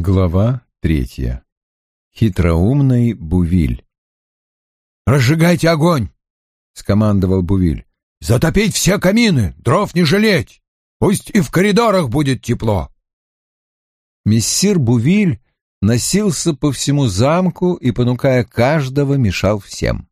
Глава третья. Хитроумный Бувиль. «Разжигайте огонь!» — скомандовал Бувиль. «Затопить все камины, дров не жалеть! Пусть и в коридорах будет тепло!» Мессир Бувиль носился по всему замку и, понукая каждого, мешал всем.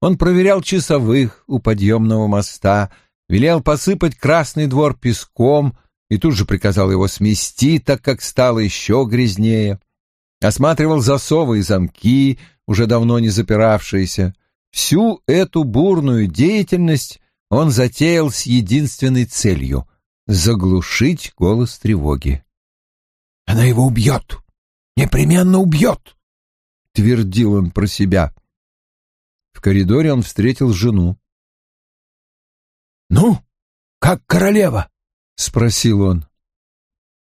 Он проверял часовых у подъемного моста, велел посыпать Красный двор песком и тут же приказал его смести, так как стало еще грязнее. Осматривал засовы и замки, уже давно не запиравшиеся. Всю эту бурную деятельность он затеял с единственной целью — заглушить голос тревоги. «Она его убьет! Непременно убьет!» — твердил он про себя. В коридоре он встретил жену. «Ну, как королева?» — спросил он.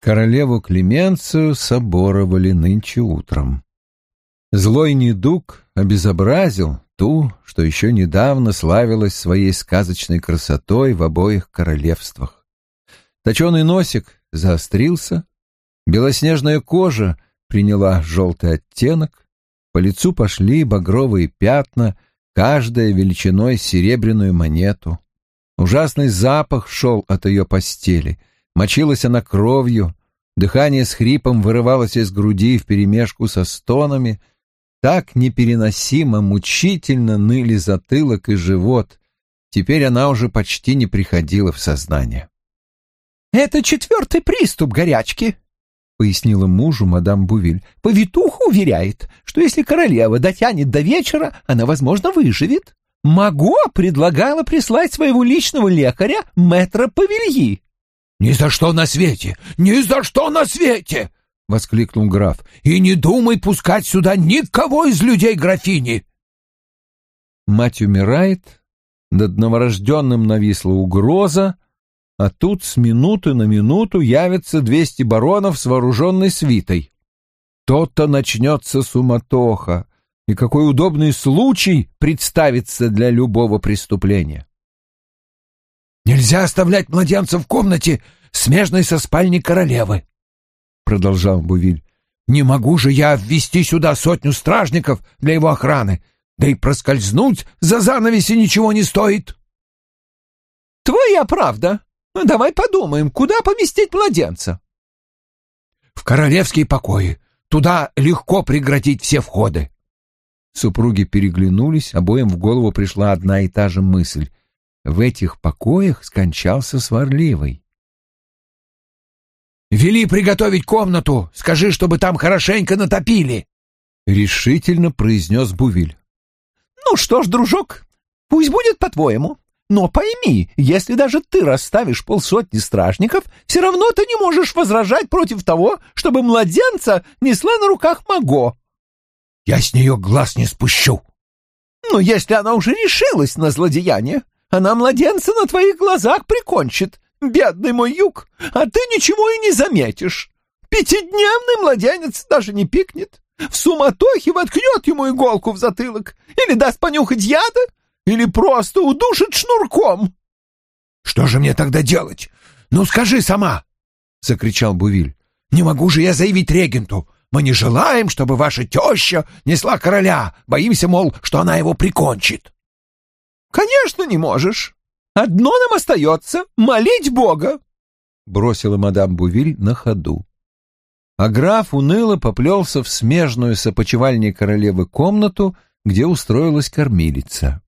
Королеву Клеменцию соборовали нынче утром. Злой недуг обезобразил ту, что еще недавно славилась своей сказочной красотой в обоих королевствах. Точеный носик заострился, белоснежная кожа приняла желтый оттенок, по лицу пошли багровые пятна, каждая величиной серебряную монету. Ужасный запах шел от ее постели, мочилась она кровью, дыхание с хрипом вырывалось из груди вперемешку со стонами — так непереносимо, мучительно ныли затылок и живот. Теперь она уже почти не приходила в сознание. «Это четвертый приступ горячки», — пояснила мужу мадам Бувиль. «Повитуха уверяет, что если королева дотянет до вечера, она, возможно, выживет. Маго предлагала прислать своего личного лекаря, мэтра Павельи». «Ни за что на свете! Ни за что на свете!» — воскликнул граф. «И не думай пускать сюда никого из людей графини!» Мать умирает, над новорожденным нависла угроза, а тут с минуты на минуту явятся двести баронов с вооруженной свитой. То-то начнется суматоха, и какой удобный случай представится для любого преступления. «Нельзя оставлять младенца в комнате, смежной со спальней королевы», — продолжал Бувиль. «Не могу же я ввести сюда сотню стражников для его охраны, да и проскользнуть за занавеси ничего не стоит». «Твоя правда. Давай подумаем, куда поместить младенца?» «В королевские покои. Туда легко преградить все входы». Супруги переглянулись, обоим в голову пришла одна и та же мысль. В этих покоях скончался сварливый. Вели приготовить комнату, скажи, чтобы там хорошенько натопили. Решительно произнес Бувиль. Ну что ж, дружок, пусть будет по-твоему. Но пойми, если даже ты расставишь полсотни стражников, все равно ты не можешь возражать против того, чтобы младенца несла на руках Маго. Я с нее глаз не спущу. Но если она уже решилась на злодеяние, она младенца на твоих глазах прикончит, Бедный мой юг, а ты ничего и не заметишь. Пятидневный младенец даже не пикнет. В суматохе воткнет ему иголку в затылок, или даст понюхать яда, или просто удушит шнурком. — Что же мне тогда делать? Ну, скажи сама! — закричал Бувиль. — Не могу же я заявить регенту. Мы не желаем, чтобы ваша теща несла короля. Боимся, мол, что она его прикончит. — Конечно, не можешь. Одно нам остается — молить Бога!» — бросила мадам Бувиль на ходу. А граф уныло поплелся в смежную с опочивальней королевы комнату, где устроилась кормилица.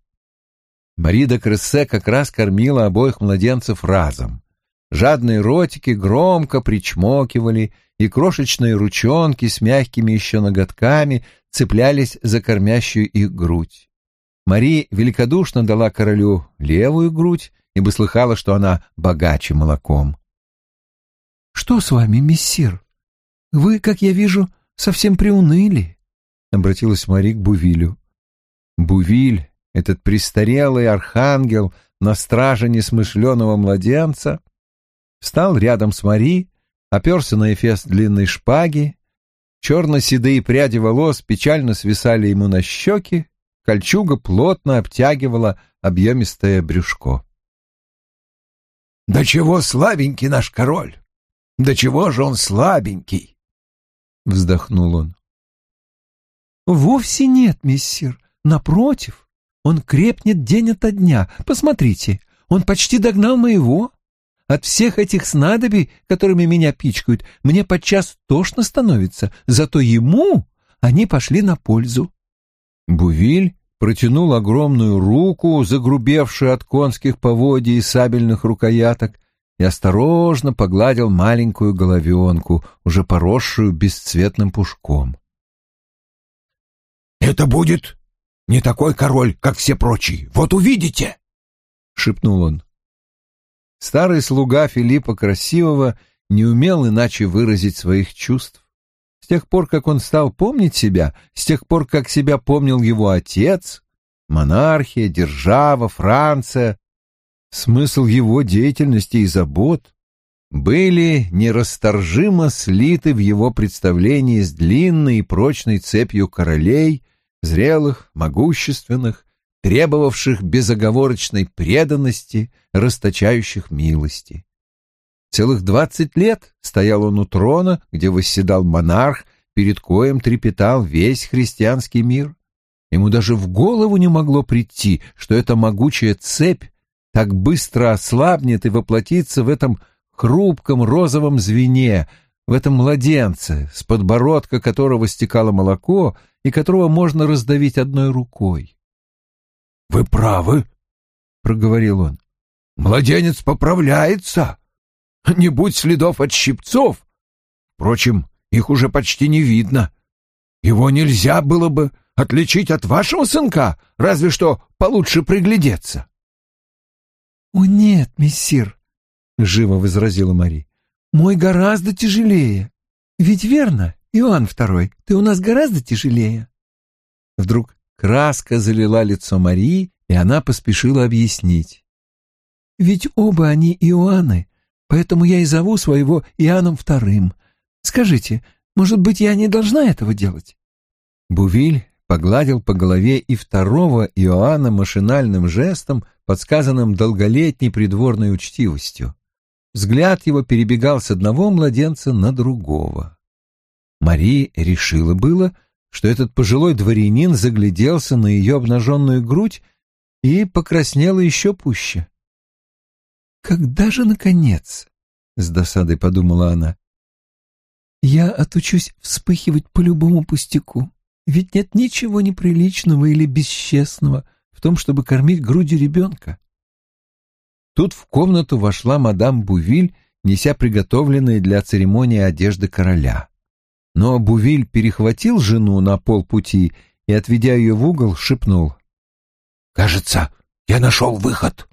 Мари де Крессе как раз кормила обоих младенцев разом. Жадные ротики громко причмокивали, и крошечные ручонки с мягкими еще ноготками цеплялись за кормящую их грудь. Мари великодушно дала королю левую грудь, ибо слыхала, что она богаче молоком. — Что с вами, мессир? Вы, как я вижу, совсем приуныли, — обратилась Мари к Бувилю. Бувиль, этот престарелый архангел на страже несмышленого младенца, встал рядом с Мари, оперся на эфес длинной шпаги, черно-седые пряди волос печально свисали ему на щеки, Кольчуга плотно обтягивала объемистое брюшко. «Да чего слабенький наш король! Да чего же он слабенький!» — вздохнул он. «Вовсе нет, миссир. Напротив, он крепнет день ото дня. Посмотрите, он почти догнал моего. От всех этих снадобий, которыми меня пичкают, мне подчас тошно становится, зато ему они пошли на пользу». Бувиль протянул огромную руку, загрубевшую от конских поводий и сабельных рукояток, и осторожно погладил маленькую головенку, уже поросшую бесцветным пушком. «Это будет не такой король, как все прочие. Вот увидите!» — шепнул он. Старый слуга Филиппа Красивого не умел иначе выразить своих чувств. С тех пор, как он стал помнить себя, с тех пор, как себя помнил его отец, монархия, держава, Франция, смысл его деятельности и забот были нерасторжимо слиты в его представлении с длинной и прочной цепью королей, зрелых, могущественных, требовавших безоговорочной преданности, расточающих милости. Целых двадцать лет стоял он у трона, где восседал монарх, перед коем трепетал весь христианский мир. Ему даже в голову не могло прийти, что эта могучая цепь так быстро ослабнет и воплотится в этом хрупком розовом звене, в этом младенце, с подбородка которого стекало молоко и которого можно раздавить одной рукой. — Вы правы, — проговорил он. — Младенец поправляется. Не будь следов от щипцов. Впрочем, их уже почти не видно. Его нельзя было бы отличить от вашего сынка, разве что получше приглядеться. «О нет, мессир», — живо возразила Мари, — «мой гораздо тяжелее. Ведь верно, Иоанн II, ты у нас гораздо тяжелее». Вдруг краска залила лицо Марии, и она поспешила объяснить. «Ведь оба они Иоанны, поэтому я и зову своего Иоанном II. Скажите, может быть, я не должна этого делать?» Бувиль погладил по голове и второго Иоанна машинальным жестом, подсказанным долголетней придворной учтивостью. Взгляд его перебегал с одного младенца на другого. Мари решила было, что этот пожилой дворянин загляделся на ее обнаженную грудь и покраснела еще пуще. «Когда же, наконец?» — с досадой подумала она. «Я отучусь вспыхивать по любому пустяку. Ведь нет ничего неприличного или бесчестного в том, чтобы кормить грудью ребенка. Тут в комнату вошла мадам Бувиль, неся приготовленные для церемонии одежды короля. Но Бувиль перехватил жену на полпути и, отведя ее в угол, шепнул. «Кажется, я нашел выход».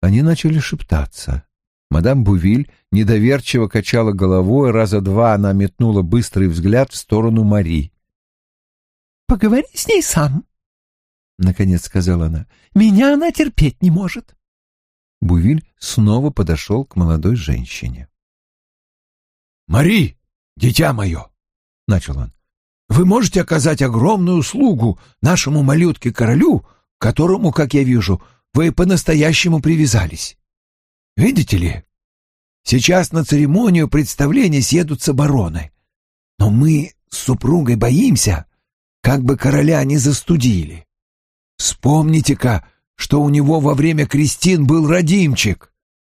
Они начали шептаться. Мадам Бувиль недоверчиво качала головой, раза два она метнула быстрый взгляд в сторону Мари. Поговори с ней сам, — наконец сказала она. — Меня она терпеть не может. Бувиль снова подошел к молодой женщине. — Мари, дитя мое, — начал он, — вы можете оказать огромную услугу нашему малютке-королю, которому, как я вижу, вы по-настоящему привязались. Видите ли, сейчас на церемонию представления съедутся бароны, но мы с супругой боимся, как бы короля не застудили. Вспомните-ка, что у него во время крестин был родимчик.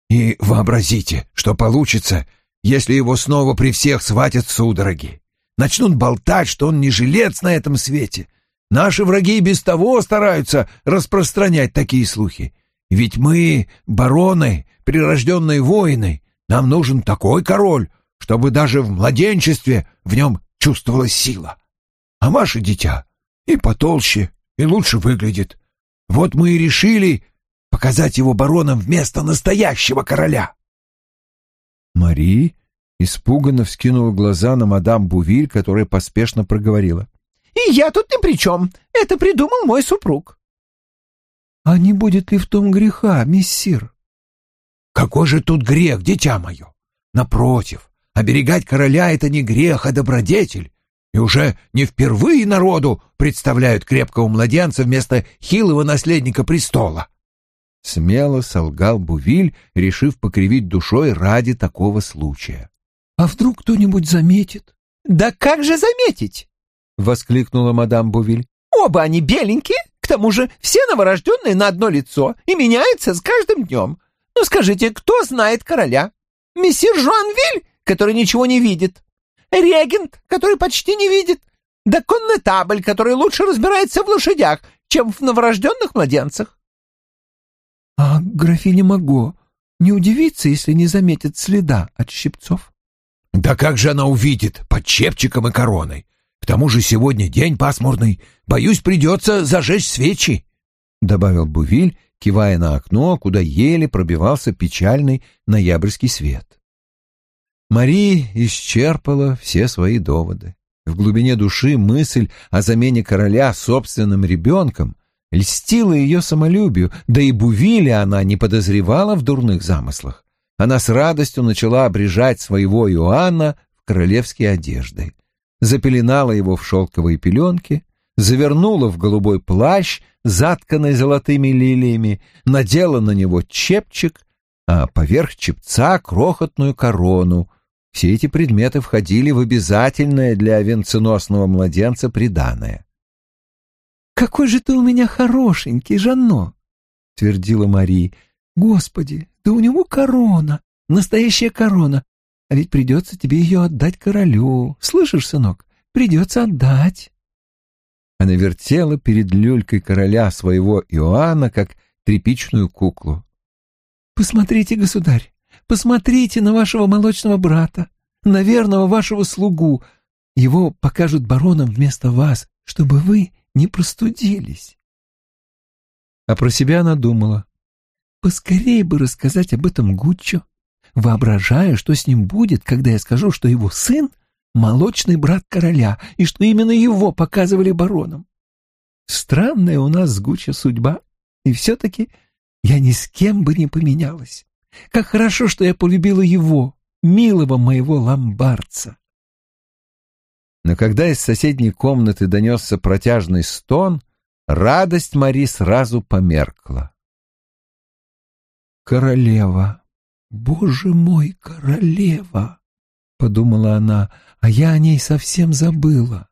И вообразите, что получится, если его снова при всех схватят судороги. Начнут болтать, что он не жилец на этом свете. Наши враги без того стараются распространять такие слухи. Ведь мы, бароны, прирожденные воины, нам нужен такой король, чтобы даже в младенчестве в нем чувствовалась сила а ваше дитя и потолще, и лучше выглядит. Вот мы и решили показать его бароном вместо настоящего короля. Мари испуганно вскинула глаза на мадам Бувиль, которая поспешно проговорила. «И я тут ни при чем. Это придумал мой супруг». «А не будет ли в том греха, миссир?» «Какой же тут грех, дитя мое? Напротив, оберегать короля — это не грех, а добродетель. И уже не впервые народу представляют крепкого младенца вместо хилого наследника престола. Смело солгал Бувиль, решив покривить душой ради такого случая. «А вдруг кто-нибудь заметит? Да как же заметить? воскликнула мадам Бувиль. Оба они беленькие, к тому же все новорожденные на одно лицо и меняются с каждым днем. Ну скажите, кто знает короля? Мессир Жуанвиль, который ничего не видит. Регент, который почти не видит. Да коннетабль, который лучше разбирается в лошадях, чем в новорожденных младенцах. А графиня Маго не удивится, если не заметит следа от щипцов? Да как же она увидит под чепчиком и короной? К тому же сегодня день пасмурный. Боюсь, придется зажечь свечи, — добавил Бувиль, кивая на окно, куда еле пробивался печальный ноябрьский свет. Мари исчерпала все свои доводы. В глубине души мысль о замене короля собственным ребенком льстила ее самолюбию, да и Бувиля она не подозревала в дурных замыслах. Она с радостью начала обрежать своего Иоанна в королевские одежды запеленала его в шелковые пеленки, завернула в голубой плащ, затканный золотыми лилиями, надела на него чепчик, а поверх чепца крохотную корону. Все эти предметы входили в обязательное для венценосного младенца приданое. «Какой же ты у меня хорошенький, Жанно!» — твердила Мари. «Господи, да у него корона, настоящая корона, а ведь придется тебе ее отдать королю. Слышишь, сынок? Придется отдать. Она вертела перед люлькой короля своего Иоанна, как тряпичную куклу. «Посмотрите, государь, посмотрите на вашего молочного брата, на верного вашего слугу. Его покажут бароном вместо вас, чтобы вы не простудились». А про себя она думала. «Поскорее бы рассказать об этом Гуччо воображая, что с ним будет, когда я скажу, что его сын — молочный брат короля, и что именно его показывали бароном. Странная у нас с судьба, и все-таки я ни с кем бы не поменялась. Как хорошо, что я полюбила его, милого моего ломбардца. Но когда из соседней комнаты донесся протяжный стон, радость Мари сразу померкла. «Королева», «Боже мой, королева!» — подумала она, а я о ней совсем забыла.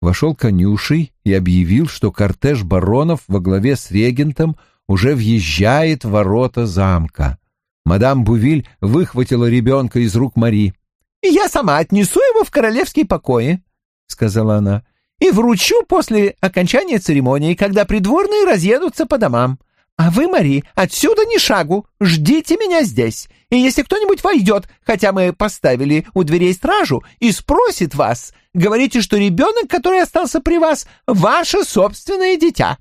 Вошел конюшей и объявил, что кортеж баронов во главе с регентом уже въезжает в ворота замка. Мадам Бувиль выхватила ребенка из рук Мари. «Я сама отнесу его в королевские покои», — сказала она, — «и вручу после окончания церемонии, когда придворные разъедутся по домам. «А вы, Мари, отсюда ни шагу, ждите меня здесь, и если кто-нибудь войдет, хотя мы поставили у дверей стражу, и спросит вас, говорите, что ребенок, который остался при вас, ваше собственное дитя».